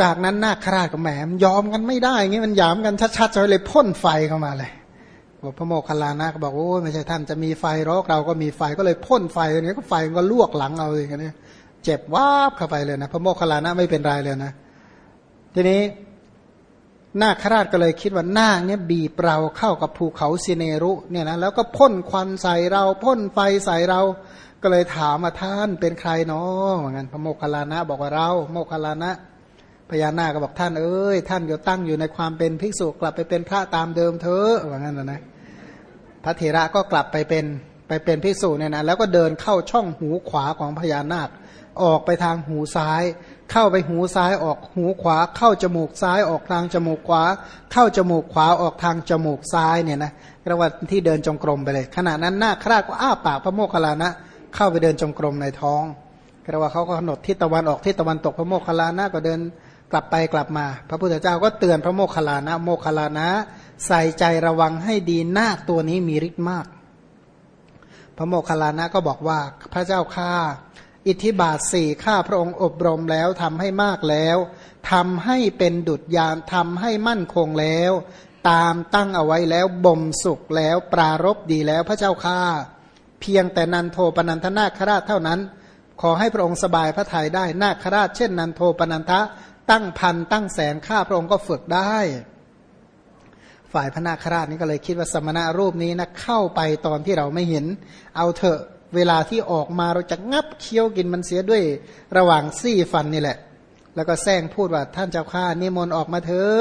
จากนั้นนาคราชกับแหมยอมกันไม่ได้เงี้มันยามกันชัดๆจะเลยพ่นไฟเข้ามาเลยบอกพระโมคคัลลานะก็บอกโอ้ไม่ใช่ท่านจะมีไฟรอกเราก็มีไฟก็เลยพ่นไฟอันนี้ก็ไฟมันก็ลวกหลังเอาอย่างนี้เจ็บวาบเข้าไปเลยนะ พระโมคคัลลานะไม่เป็นไรเลยนะ ทีนี้นาคราชก็เลยคิดว่านาคเนี่ยบีบเราเข้ากับภูเขาสิเนรุเนี่ยนะแล้วก็พ่นควันใส่เราพ่นไฟใส่เราก็เลยถามมาท่านเป็นใครเนาะเหมือนกันพระโมคคัลลานะ บอกว่าเราโมคคัลลานะ พญานาคก็บอกท่านเอ้ยท่านอยู่ตั้งอยู่ในความเป็นภิกษุกลับไปเป็นพระตามเดิมเถอะว่างั้นนะนะพระเถระก็กลับไปเป็นไปเป็นภิกษุเนี่ยนะแล้วก็เดินเข้าช่องหูขวาของพญานาค ออกไปทางหูซ้าย เข้าไปหูซ้ายออกหูขวา เข้าจมูกซ้ายออกทางจมูกขวา เข้าจมูกขวาออกทางจมูกซ้ายเนี่ยนะเรียกว่าที่เดินจงกรมไปเลย ขณะนั้นนาคราชก็อ้าปากพระโมคคัลลานะ เข้าไปเดินจงกรมในท้องเรียกว่าเขาก็กำหนดทิศตะวันออกทิศตะวันตกพระโมคคัลลานะก็เดิน กลับไปกลับมา พระพุทธเจ้าก็เตือนพระโมคคัลลานะ โมคคัลลานะ ใส่ใจระวังให้ดีนาคตัวนี้มีฤทธิ์มาก พระโมคคัลลานะก็บอกว่าพระเจ้าข้าอิทธิบาทสี่ข้าพระองค์อบรมแล้วทำให้มากแล้วทำให้เป็นดุจยานทำให้มั่นคงแล้ว ตามตั้งเอาไว้แล้วบ่มสุขแล้วปรารบดีแล้วพระเจ้าข้าเพียงแต่นันโทปนันทนาคราชเท่านั้น ขอให้พระองค์สบายพระทัยได้นาคราชเช่นนันโทปนันทะ ตั้งพันตั้งแสนข้าพระองค์ก็ฝึกได้ ฝ่ายพระนาคราชนี่ก็เลยคิดว่าสมณะรูปนี้นะเข้าไปตอนที่เราไม่เห็น เอาเถอะเวลาที่ออกมาเราจะงับเคี้ยวกินมันเสียด้วยระหว่างซี่ฟันนี่แหละ แล้วก็แซงพูดว่าท่านเจ้าข้านิมนต์ออกมาเถอะ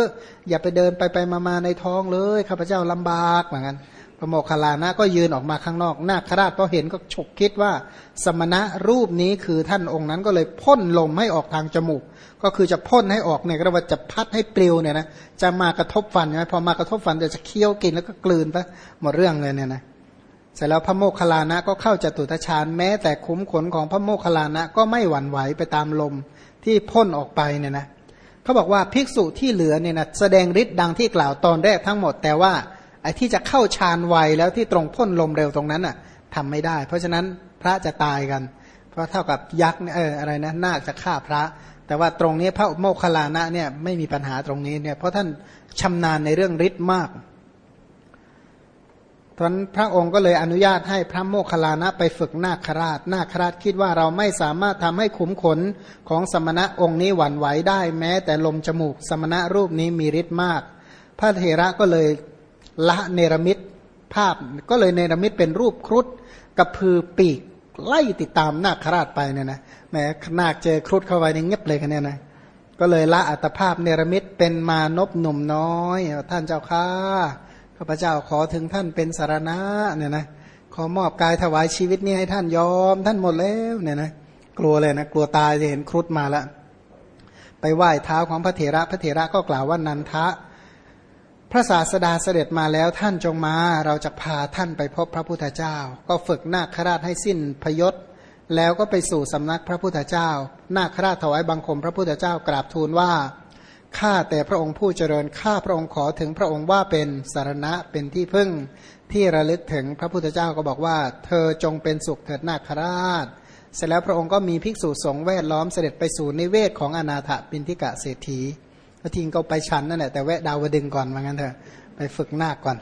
อย่าไปเดินไปไปมาในท้องเลยข้าพเจ้าลำบากเหมือนกัน พระโมคคัลลานะก็ยืนออกมาข้างนอกนาคราชก็เห็นก็ฉกคิดว่า สมณะรูปนี้คือท่านองค์นั้นก็เลยพ่นลมให้ออกทางจมูก ก็คือจะพ่นให้ออกเนี่ยก็ว่าจะพัดให้ปลิวเนี่ยนะจะมากระทบฟันใช่ไหมพอมากระทบฟันจะเคี้ยวกินแล้วก็กลืนไปหมดเรื่องเลยเนี่ยนะเสร็จแล้วพระโมคคัลลานะก็เข้าจตุตฌานแม้แต่คุ้มขนของพระโมคคัลลานะก็ไม่หวั่นไหวไปตามลมที่พ่นออกไปเนี่ยนะเขาบอกว่าภิกษุที่เหลือเนี่ยนะแสดงฤทธิ์ดังที่กล่าวตอนแรกทั้งหมดแต่ว่า ไอ้ที่จะเข้าฌานไวแล้วที่ตรงพ่นลมเร็วตรงนั้นอะทำไม่ได้ เพราะฉะนั้นพระจะตายกัน เพราะเท่ากับยักษ์เอออะไรนะนาคจะฆ่าพระ แต่ว่าตรงนี้พระโมคคัลลานะเนี่ยไม่มีปัญหาตรงนี้เนี่ยเพราะท่านชำนาญในเรื่องฤทธิ์มากทนั้นพระองค์ก็เลยอนุญาตให้พระโมคคัลลานะไปฝึกนาคราช นาคราชคิดว่าเราไม่สามารถทำให้ขุมขนของสมณะองค์นี้หวั่นไหวได้แม้ แต่ลมจมูกสมณะรูปนี้มีฤทธิ์มาก พระเถระก็เลย ละเนรมิตภาพ ก็เลยเนรมิตเป็นรูปครุฑกับพือปีกไล่ติดตามนาคราชไปเนี่ยนะแหมนาคเจอครุฑเข้าไปในเงียบเลยกันเนี่ยนะก็เลยละอัตภาพเนรมิตเป็นมานพหนุ่มน้อย ท่านเจ้าข้าข้าพเจ้าขอถึงท่านเป็นสารณะเนี่ยนะขอมอบกายถวายชีวิตนี้ให้ท่านยอม ท่านหมดแล้วเนี่ยนะกลัวเลยนะกลัวตายจะเห็นครุฑมาล้วไปไหว้เท้าของพระเถระพระเถระก็กล่าวว่านันทะ พระศาสดาเสด็จมาแล้วท่านจงมา เราจะพาท่านไปพบพระพุทธเจ้า ก็ฝึกนาคราชให้สิ้นพยศ แล้วก็ไปสู่สำนักพระพุทธเจ้า นาคราชถวายบังคมพระพุทธเจ้ากราบทูลว่าข้าแต่พระองค์ผู้เจริญข้าพระองค์ขอถึงพระองค์ว่าเป็นสารณะเป็นที่พึ่งที่ระลึกถึงพระพุทธเจ้าก็บอกว่า เธอจงเป็นสุขเถิดนาคราช เสร็จแล้วพระองค์ก็มีภิกษุสงฆ์แวดล้อมเสด็จไปสู่นิเวศของอนาถปินทิกะเศรษฐี พระทิงก็ไปชันนั่นแหละแต่แวะดาวดึงก่อนว่างั้นเถอะไปฝึกนาคก่อน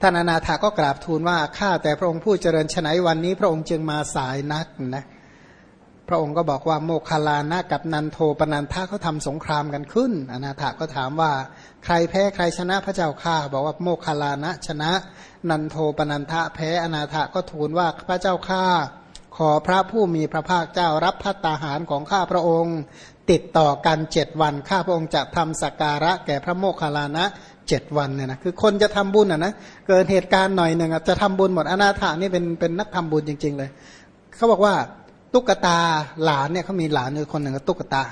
ท่านอนาถาก็กราบทูลว่าข้าแต่พระองค์ผู้เจริญฉนวันนี้ พระองค์จึงมาสายนักนะพระองค์ก็บอกว่าโมคคลานะกับนันโทปนันทาเขาทำสงครามกันขึ้น อนาถาก็ถามว่า ใครแพ้ใครชนะพระเจ้าข้าบอกว่าโมคคลานะชนะ นันโทปนันทะแพ้อนาถาก็ทูลว่าพระเจ้าข้าขอพระผู้มีพระภาคเจ้ารับพัตตาหารของข้าพระองค์ ติดต่อกันเจ็ดวัน ข้าพระองค์จะทำสักการะแก่พระโมคคัลลานะเจ็ดวันเนี่ยนะคือคนจะทำบุญอะนะเกิดเหตุการณ์หน่อยหนึ่งจะทำบุญหมดอนาถานี่เป็นเป็นนักทำบุญจริง ๆ เลยเขาบอกว่าตุ๊กตาหลานเนี่ยเขามีหลานอยู่คนหนึ่งก็ตุ๊กตา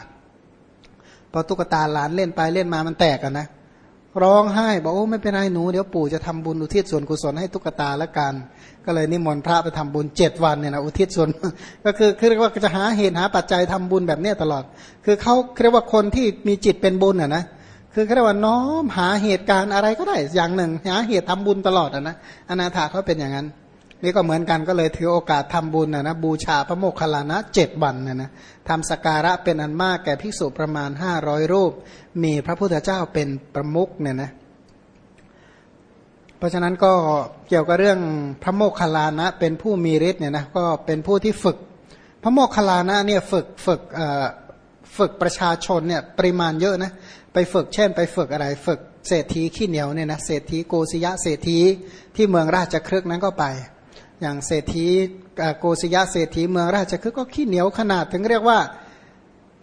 พอตุ๊กตาหลานเล่นไปเล่นมามันแตกกันนะ ร้องไห้บอกโอ้ไม่เป็นไรหนูเดี๋ยวปู่จะทำบุญอุทิศส่วนกุศลให้ตุ๊กตาแล้วกัน ก็เลยนิมนต์พระไปทำบุญเจ็ดวันเนี่ยนะอุทิศส่วนก็คือคือเรียกว่าจะหาเหตุหาปัจจัยทำบุญแบบเนี้ยตลอด คือเขาเรียกว่าคนที่มีจิตเป็นบุญอะนะคือเรียกว่าน้อมหาเหตุการณ์อะไรก็ได้อย่างหนึ่ง หาเหตุทำบุญตลอดอะนะอนาถาเขาเป็นอย่างนั้น นี่ก็เหมือนกันก็เลยถือโอกาสทำบุญนะนะบูชาพระโมคคัลลานะเจ็ดวันนะนะทำสการะเป็นอันมากแก่ภิกษุประมาณห้าร้อยรูป มีพระพุทธเจ้าเป็นประมุขเนี่ยนะเพราะฉะนั้นก็เกี่ยวกับเรื่องพระโมคคัลลานะเป็นผู้มีฤทธิ์เนี่ยนะก็เป็นผู้ที่ฝึก พระโมคคัลลานะเนี่ยฝึกฝึกฝึกประชาชนเนี่ยปริมาณเยอะนะไปฝึกเช่น ไปฝึกอะไรฝึกเศรษฐีขี้เหนียวเนี่ยนะเศรษฐีโกศยะเศรษฐีที่เมืองราชครึกนั้นก็ไป อย่างเศรษฐีโกศยะเศรษฐีเมืองราชครึกก็ขี้เหนียวขนาดถึงเรียกว่า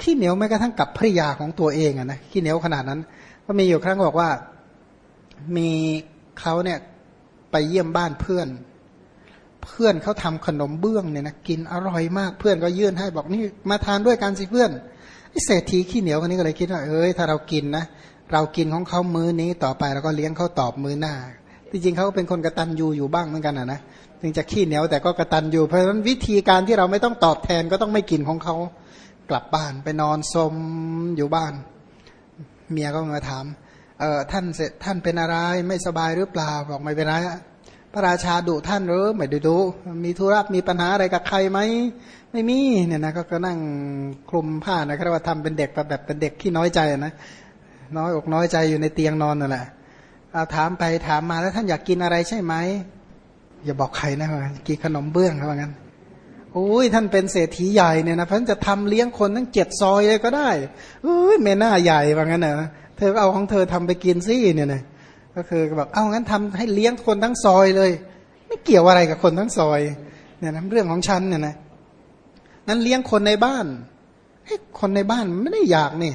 ขี้เหนียวแม้กระทั่งกับภริยาของตัวเองอะนะขี้เหนียวขนาดนั้น ก็มีอยู่ครั้งบอกว่ามีเขาเนี่ยไปเยี่ยมบ้านเพื่อน เพื่อนเขาทำขนมเบื้องเนี่ยนะกินอร่อยมากเพื่อนก็ยื่นให้บอกนี่มาทานด้วยกันสิเพื่อนเศรษฐีขี้เหนียวคนนี้ก็เลยคิดว่าเอ้ยถ้าเรากินนะเรากินของเขามื้อนี้ต่อไปเราก็เลี้ยงเขาตอบมื้อหน้า ที่จริงเขาเป็นคนกระตันยูอยู่บ้างเหมือนกันนะนะถึงจะขี้เหนียวแต่ก็กระตันยูเพราะฉะนั้นวิธีการที่เราไม่ต้องตอบแทนก็ต้องไม่กินของเขากลับบ้านไปนอนสมอยู่บ้าน เมียก็มาถามเออท่านเสร็จท่านเป็นอะไรไม่สบายหรือเปล่าบอกไม่เป็นไรพระราชาดุท่านหรือไม่ดูดูมีธุระมีปัญหาอะไรกับใครไหมไม่มีเนี่ยนะก็นั่งคลุมผ้านะครับว่าทำเป็นเด็กแบบเป็นเด็กที่น้อยใจนะน้อยอกน้อยใจอยู่ในเตียงนอนนั่นแหละ เอาถามไปถามมาแล้วท่านอยากกินอะไรใช่ไหมอย่าบอกใครนะว่ากินขนมเบื้องเขาว่างั้นโอ้ยท่านเป็นเศรษฐีใหญ่เนี่ยนะเพราะจะทำเลี้ยงคนทั้งเจ็ดซอยเลยก็ได้เอ้ยเมน่าใหญ่ว่างั้นนะเธอเอาของเธอทำไปกินซิเนี่ยนะก็คือแบบเอางั้นทำให้เลี้ยงคนทั้งซอยเลย ไม่เกี่ยวอะไรกับคนทั้งซอยเนี่ยนะเรื่องของฉันเนี่ยนะนั้นเลี้ยงคนในบ้านให้คนในบ้านไม่ได้อยากนี่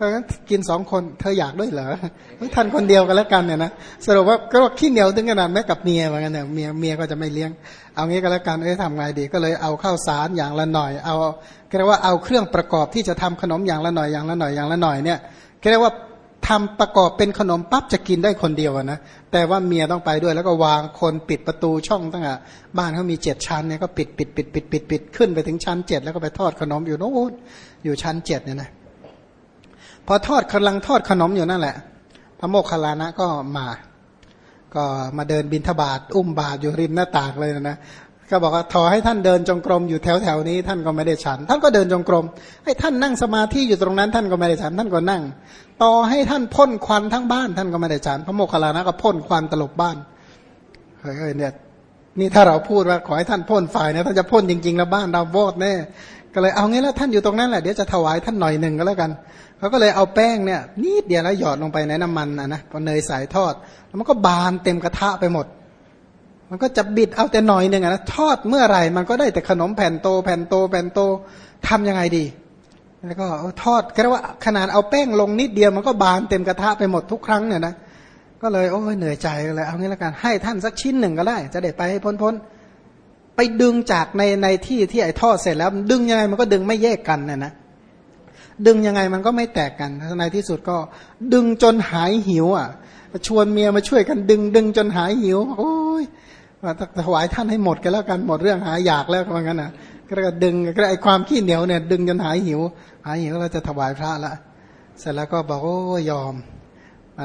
เพราะงั้นกินสองคนเธออยากด้วยเหรอท่านคนเดียวกันแล้วกันเนี่ยนะสรุปว่าก็ขี้เหนียวถึงขนาดแม้กับเมียเหมือนกันเนี่ยเมียเมียก็จะไม่เลี้ยง เอางี้ก็แล้วกันเอ้ยทำไงดีก็เลยเอาข้าวสารอย่างละหน่อย เอาเรียกว่าเอาเครื่องประกอบที่จะทำขนมอย่างละหน่อยอย่างละหน่อยอย่างละหน่อยเนี่ยเรียกว่าทำประกอบเป็นขนมปั๊บจะกินได้คนเดียวนะแต่ว่าเมียต้องไปด้วยแล้วก็วางคนปิดประตูช่องตั้งแต่บ้านเขามีเจ็ดชั้นเนี่ยก็ปิดปิดปิดปิดปิดปิดขึ้นไปถึงชั้นเจ็ดแล้วก็ไปทอดขนมอยู่โน้นอยู่ชั้นเจ็ดเนี่ยนะ พอทอดกำลังทอดขนมอยู่นั่นแหละ พระโมคคัลลานะก็มา ก็มาเดินบินทบาทอุ้มบาทอยู่ริมหน้าต่างเลยนะก็บอกว่าทอให้ท่านเดินจงกรมอยู่แถวแถวนี้ ท่านก็ไม่ได้ฉัน ท่านก็เดินจงกรมให้ท่านนั่งสมาธิอยู่ตรงนั้น ท่านก็ไม่ได้ฉัน ท่านก็นั่ง ต่อให้ท่านพ่นควันทั้งบ้าน ท่านก็ไม่ได้ฉัน พระโมคคัลลานะก็พ่นควันตลบบ้านเฮ้ยเนี่ย นี่ถ้าเราพูดว่าขอให้ท่านพ่นฝ่ายนะท่านจะพ่นจริงๆ แล้วบ้านเราวอดแน่ก็เลยเอางี้แล้วท่านอยู่ตรงนั้นแหละเดี๋ยวจะถวายท่านหน่อยหนึ่งก็แล้วกันเขาก็เลยเอาแป้งเนี่ยนิดเดียวแล้วหยอดลงไปในน้ำมันนะนะพอเนยสายทอดแล้วมันก็บานเต็มกระทะไปหมด มันก็จะบิดเอาแต่หน่อยหนึ่งนะทอดเมื่อไหร่มันก็ได้แต่ขนมแผ่นโตแผ่นโตแผ่นโตทํำยังไงดี แล้วก็ทอดก็เรียกว่าขนาดเอาแป้งลงนิดเดียวมันก็บานเต็มกระทะไปหมดทุกครั้งเนี่ยนะ ก็เลยโอ้ยเหนื่อยใจเลยเอางี้แล้วกันให้ท่านสักชิ้นหนึ่งก็ได้ จะได้ไปให้พ้นพ้นไปดึงจากในในที่ที่ไอ้ทอดเสร็จแล้ว ดึงยังไงมันก็ดึงไม่แยกกันนะนะดึงยังไงมันก็ไม่แตกกันในที่สุดก็ ดึงจนหายหิว อะ ชวนเมียมาช่วยกันดึง ดึงจนหายหิว โอ้ยมาถวายท่านให้หมดกันแล้วกันหมดเรื่องหายอยากแล้วว่างั้นอะก็ดึงก็ไอความขี้เหนียวเนี่ย ดึงจนหายหิว หายหิวเราจะถวายพระละเสร็จแล้วก็บอกโอ้ยอม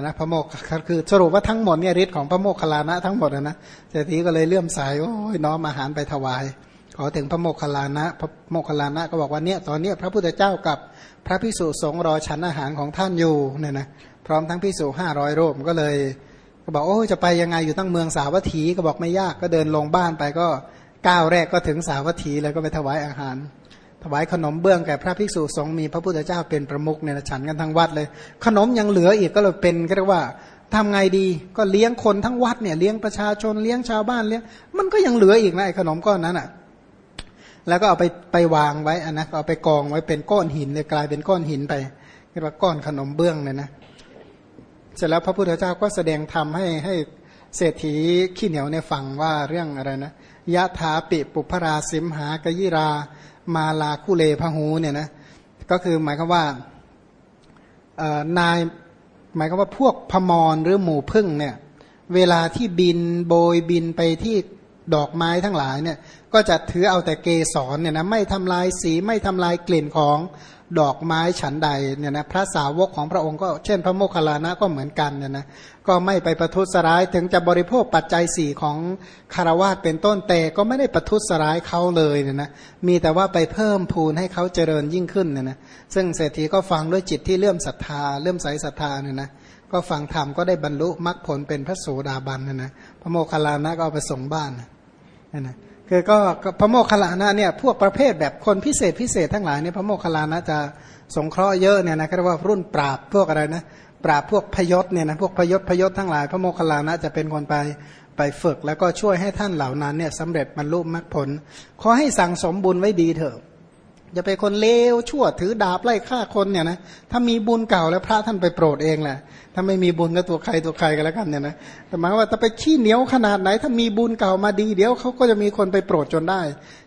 นะพระโมกคือสรุปว่าทั้งหมดเนี่ยฤทธิ์ของพระโมกขลานะทั้งหมดนะเศรษฐีก็เลยเลื่อมสายโอ้ยน้อมอาหารไปถวาย ขอถึงพระโมกขลานะพระโมกขลานะก็บอกว่าเนี่ยตอนเนี้ยพระพุทธเจ้ากับพระพิสุสงรอฉันอาหารของท่านอยู่เนี่ยนะพร้อมทั้งพิสุห้าร้อยรูปก็เลย ก็บอกโอ้จะไปยังไงอยู่ตั้งเมืองสาวัตถีก็บอกไม่ยากก็เดินลงบ้านไปก็ก้าวแรกก็ถึงสาวัตถีเลยก็ไปถวายอาหาร ถวายขนมเบื้องแก่พระภิกษุสงฆ์มีพระพุทธเจ้าเป็นประมุขเนี่ยฉันกันทั้งวัดเลย ขนมยังเหลืออีกก็เลยเป็นก็เรียกว่าทำไงดีก็เลี้ยงคนทั้งวัดเนี่ยเลี้ยงประชาชนเลี้ยงชาวบ้านเลี้ยงมันก็ยังเหลืออีกนะไอ้ขนมก้อนนั้นอะแล้วก็เอาไปไปวางไว้อันนะเอาไปกองไว้เป็นก้อนหินเลยกลายเป็นก้อนหินไปเรียกว่าก้อนขนมเบื้องเลยนะเสร็จแล้วพระพุทธเจ้าก็แสดงธรรมให้ให้เศรษฐีขี้เหนียวในฟังว่าเรื่องอะไรนะยะถาปิปุพราสิมหากยิรา มาลาคุเลพหูเนี่ยนะก็คือหมายความว่านายหมายความว่าพวกพมรหรือหมู่พึ่งเนี่ยเวลาที่บินโบยบินไปที่ ดอกไม้ทั้งหลายเนี่ยก็จะถือเอาแต่เกสรเนี่ยนะไม่ทำลายสีไม่ทำลายกลิ่นของดอกไม้ฉันใดเนี่ยนะพระสาวกของพระองค์ก็เช่นพระโมคคัลลานะก็เหมือนกันเนี่ยนะก็ไม่ไปประทุษร้ายถึงจะบริโภคปัจจัยสี่ของคารวาสเป็นต้นแต่ก็ไม่ได้ประทุษร้ายเขาเลยเนี่ยนะมีแต่ว่าไปเพิ่มพูนให้เขาเจริญยิ่งขึ้นเนี่ยนะซึ่งเศรษฐีก็ฟังด้วยจิตที่เลื่อมศรัทธาเลื่อมใสศรัทธาเนี่ยนะก็ฟังธรรมก็ได้บรรลุมรรคผลเป็นพระโสดาบันนะนะพระโมคคัลลานะก็เอาไปส่งบ้านนะ นะคือก็พระโมคคัลลานะเนี่ยพวกประเภทแบบคนพิเศษพิเศษทั้งหลายเนี่ยพระโมคคัลลานะจะสงเคราะห์เยอะเนี่ยนะก็เรียกว่ารุ่นปราบพวกอะไรนะปราบพวกพยศเนี่ยนะพวกพยศพยศทั้งหลาย พระโมคคัลลานะจะเป็นคนไปไปฝึกแล้วก็ช่วยให้ท่านเหล่านั้นเนี่ยสำเร็จบรรลุมรรคผล ขอให้สั่งสมบุญไว้ดีเถอะ อย่าไปคนเลวชั่วถือดาบไล่ฆ่าคนเนี่ยนะถ้ามีบุญเก่าแล้วพระท่านไปโปรดเองแหละถ้าไม่มีบุญก็ตัวใครตัวใครกันแล้วกันเนี่ยนะแต่หมายว่าถ้าไปขี้เหนียวขนาดไหน ถ้ามีบุญเก่ามาดีเดี๋ยวเขาก็จะมีคนไปโปรดจนได้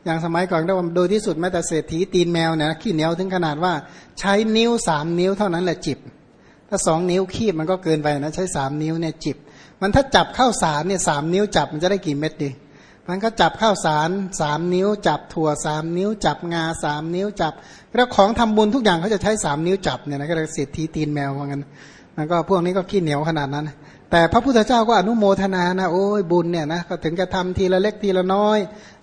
อย่างสมัยก่อนโดยที่สุดแม้แต่เศรษฐีตีนแมวเนี่ยขี้เหนียวถึงขนาดว่าใช้นิ้วสามนิ้วเท่านั้นแหละจิบ ถ้าสองนิ้วคีบมันก็เกินไปนะใช้สามนิ้วเนี่ยจิบ มันถ้าจับเข้าสารเนี่ยสามนิ้วจับมันจะได้กี่เม็ดดี มันก็จับข้าวสารสามนิ้ว จับถั่วสามนิ้ว จับงาสามนิ้ว จับแล้วของทำบุญทุกอย่างเขาจะใช้สามนิ้วจับเนี่ยนะก็เรียกเศรษฐีตีนแมวว่างั้นมันก็พวกนี้ก็ขี้เหนียวขนาดนั้น แต่พระพุทธเจ้าก็อนุโมทนานะโอ้ยบุญเนี่ยนะก็ถึงจะทำทีละเล็กทีละน้อย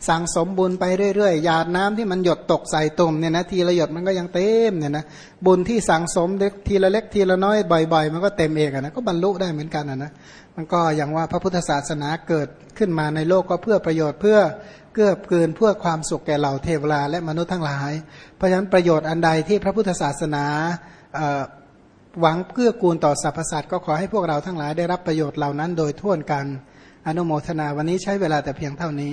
สั่งสมบุญไปเรื่อยๆหยาดน้ำที่มันหยดตกใส่ตุ่มเนี่ยนะทีละหยดมันก็ยังเต็มเนี่ยนะบุญที่สั่งสมเล็กทีละเล็กทีละน้อยบ่อยๆ มันก็เต็มเองนะก็บรรลุได้เหมือนกันนะมันก็อย่างว่าพระพุทธศาสนาเกิดขึ้นมาในโลกก็เพื่อประโยชน์เพื่อเกื้อเกินเพื่อความสุขแก่เหล่าเทวราและมนุษย์ทั้งหลาย เพราะฉะนั้นประโยชน์อันใดที่พระพุทธศาสนา หวังเพื่อกูลต่อสรรพสัตว์ก็ขอให้พวกเราทั้งหลายได้รับประโยชน์เหล่านั้นโดยทั่วกัน อนุโมทนาวันนี้ใช้เวลาแต่เพียงเท่านี้